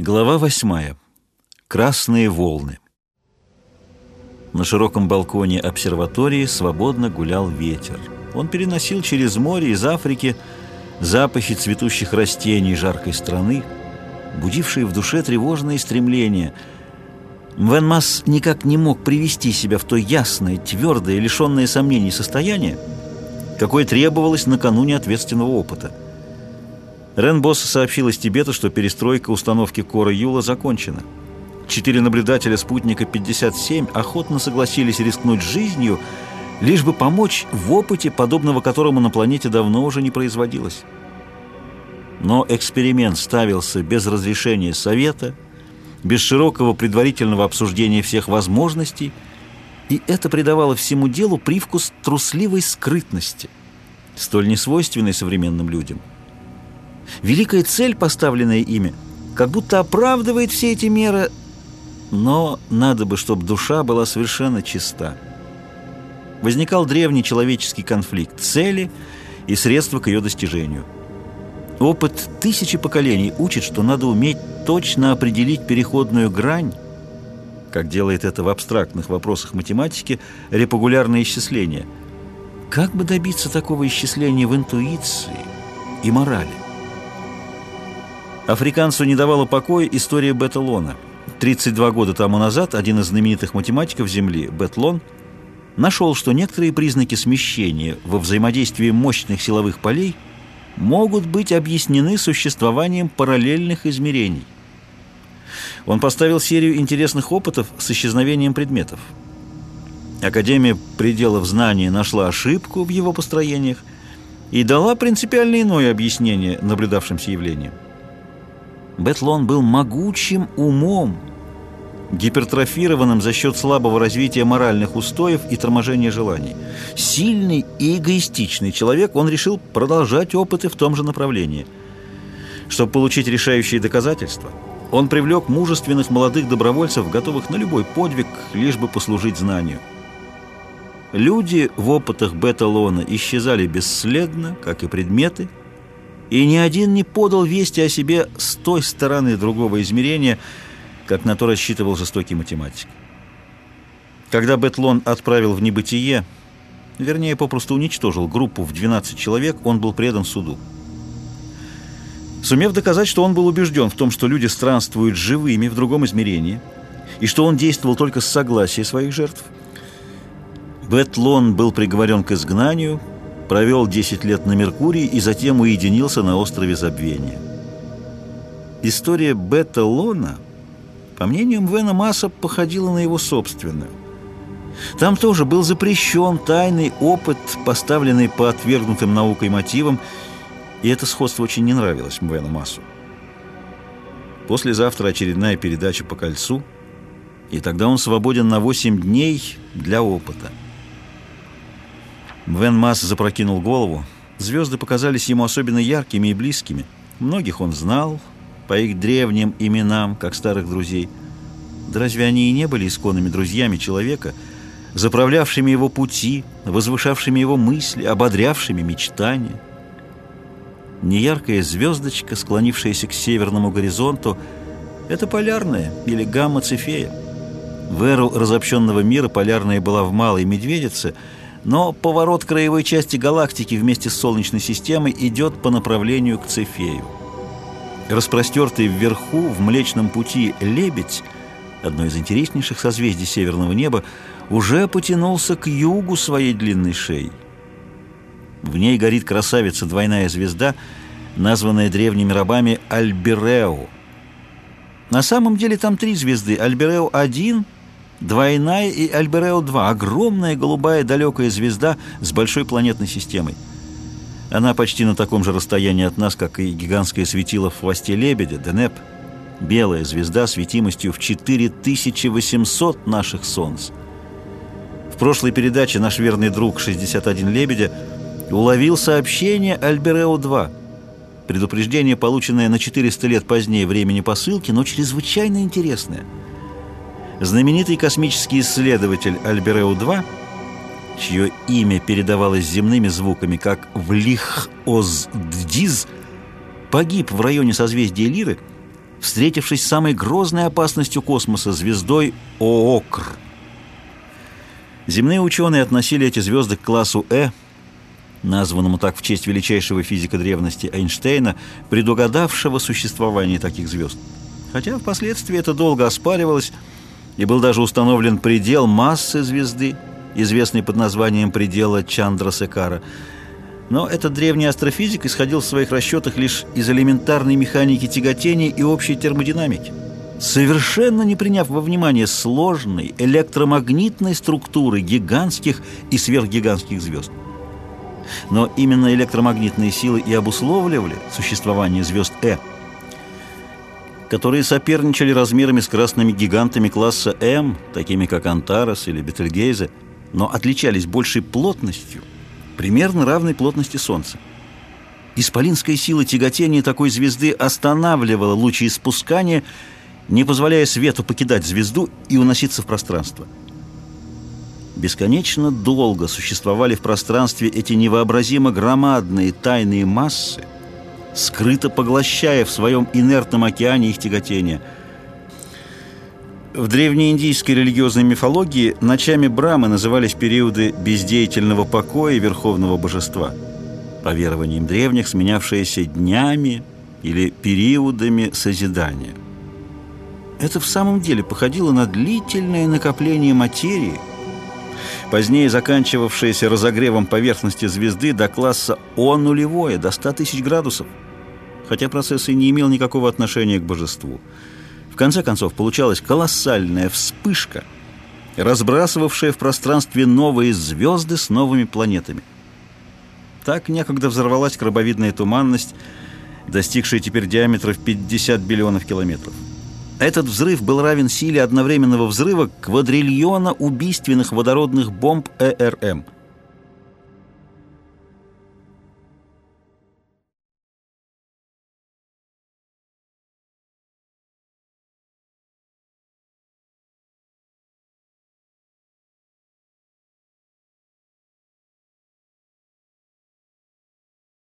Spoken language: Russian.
Глава восьмая. Красные волны. На широком балконе обсерватории свободно гулял ветер. Он переносил через море из Африки запахи цветущих растений жаркой страны, будившие в душе тревожные стремления. Мвенмас никак не мог привести себя в то ясное, твердое, лишенное сомнений состояние, какое требовалось накануне ответственного опыта – Ренбосс сообщил из Тибета, что перестройка установки Кора Юла закончена. Четыре наблюдателя спутника 57 охотно согласились рискнуть жизнью, лишь бы помочь в опыте, подобного которому на планете давно уже не производилось. Но эксперимент ставился без разрешения Совета, без широкого предварительного обсуждения всех возможностей, и это придавало всему делу привкус трусливой скрытности, столь несвойственной современным людям – Великая цель, поставленная ими, как будто оправдывает все эти меры, но надо бы, чтобы душа была совершенно чиста. Возникал древний человеческий конфликт цели и средства к ее достижению. Опыт тысячи поколений учит, что надо уметь точно определить переходную грань, как делает это в абстрактных вопросах математики, репогулярное исчисление. Как бы добиться такого исчисления в интуиции и морали? Африканцу не давала покоя история Бетелона. 32 года тому назад один из знаменитых математиков Земли, Бетлон, нашел, что некоторые признаки смещения во взаимодействии мощных силовых полей могут быть объяснены существованием параллельных измерений. Он поставил серию интересных опытов с исчезновением предметов. Академия пределов знаний нашла ошибку в его построениях и дала принципиально иное объяснение наблюдавшимся явлениям. Бетлон был могучим умом, гипертрофированным за счет слабого развития моральных устоев и торможения желаний. Сильный и эгоистичный человек, он решил продолжать опыты в том же направлении. Чтобы получить решающие доказательства, он привлек мужественных молодых добровольцев, готовых на любой подвиг, лишь бы послужить знанию. Люди в опытах Беталона исчезали бесследно, как и предметы, и ни один не подал вести о себе с той стороны другого измерения, как на то рассчитывал жестокий математик. Когда Бетлон отправил в небытие, вернее, попросту уничтожил группу в 12 человек, он был предан суду. Сумев доказать, что он был убежден в том, что люди странствуют живыми в другом измерении, и что он действовал только с согласия своих жертв, Бетлон был приговорен к изгнанию – провел 10 лет на Меркурии и затем уединился на острове Забвения. История Бета Лона, по мнению Мвена Масса, походила на его собственную. Там тоже был запрещен тайный опыт, поставленный по отвергнутым наукой мотивам, и это сходство очень не нравилось Мвену Массу. Послезавтра очередная передача по кольцу, и тогда он свободен на 8 дней для опыта. Вен Масс запрокинул голову. Звезды показались ему особенно яркими и близкими. Многих он знал по их древним именам, как старых друзей. Да разве они и не были исконными друзьями человека, заправлявшими его пути, возвышавшими его мысли, ободрявшими мечтания? Неяркая звездочка, склонившаяся к северному горизонту, это полярная или гамма-цефея. В эру разобщенного мира полярная была в Малой Медведице – но поворот краевой части галактики вместе с Солнечной системой идет по направлению к Цефею. Распростертый вверху в Млечном пути лебедь, одно из интереснейших созвездий северного неба, уже потянулся к югу своей длинной шеей. В ней горит красавица двойная звезда, названная древними рабами Альберео. На самом деле там три звезды. Альберео-1 — Двойная и Альберео-2 – огромная голубая далекая звезда с большой планетной системой. Она почти на таком же расстоянии от нас, как и гигантское светило в хвосте лебедя, Денеп. Белая звезда светимостью в 4800 наших солнц. В прошлой передаче наш верный друг 61 Лебедя уловил сообщение Альберео-2. Предупреждение, полученное на 400 лет позднее времени посылки, но чрезвычайно интересное – знаменитый космический исследователь Альбереу-2, чье имя передавалось земными звуками, как «влих-оз-ддиз», погиб в районе созвездия Лиры встретившись с самой грозной опасностью космоса, звездой Оокр. Земные ученые относили эти звезды к классу Э, названному так в честь величайшего физика древности Эйнштейна, предугадавшего существование таких звезд. Хотя впоследствии это долго оспаривалось, и был даже установлен предел массы звезды, известный под названием предела Чандра-Секара. Но этот древний астрофизик исходил в своих расчетах лишь из элементарной механики тяготения и общей термодинамики, совершенно не приняв во внимание сложной электромагнитной структуры гигантских и сверхгигантских звезд. Но именно электромагнитные силы и обусловливали существование звезд Э, которые соперничали размерами с красными гигантами класса М, такими как Антарес или Бетельгейзе, но отличались большей плотностью, примерно равной плотности Солнца. Исполинская сила тяготения такой звезды останавливала лучи испускания, не позволяя свету покидать звезду и уноситься в пространство. Бесконечно долго существовали в пространстве эти невообразимо громадные тайные массы, скрыто поглощая в своем инертном океане их тяготение. В древнеиндийской религиозной мифологии ночами Брамы назывались периоды бездеятельного покоя верховного божества, по верованиям древних сменявшиеся днями или периодами созидания. Это в самом деле походило на длительное накопление материи – позднее заканчивавшееся разогревом поверхности звезды до класса О нулевое, до 100 тысяч градусов, хотя процесс и не имел никакого отношения к божеству. В конце концов, получалась колоссальная вспышка, разбрасывавшая в пространстве новые звезды с новыми планетами. Так некогда взорвалась крабовидная туманность, достигшая теперь диаметров 50 биллионов километров. Этот взрыв был равен силе одновременного взрыва квадриллиона убийственных водородных бомб ЭРМ –